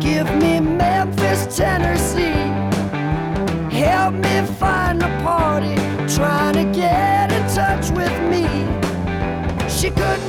give me Memphis, Tennessee. Help me find a party, trying to get in touch with me. She could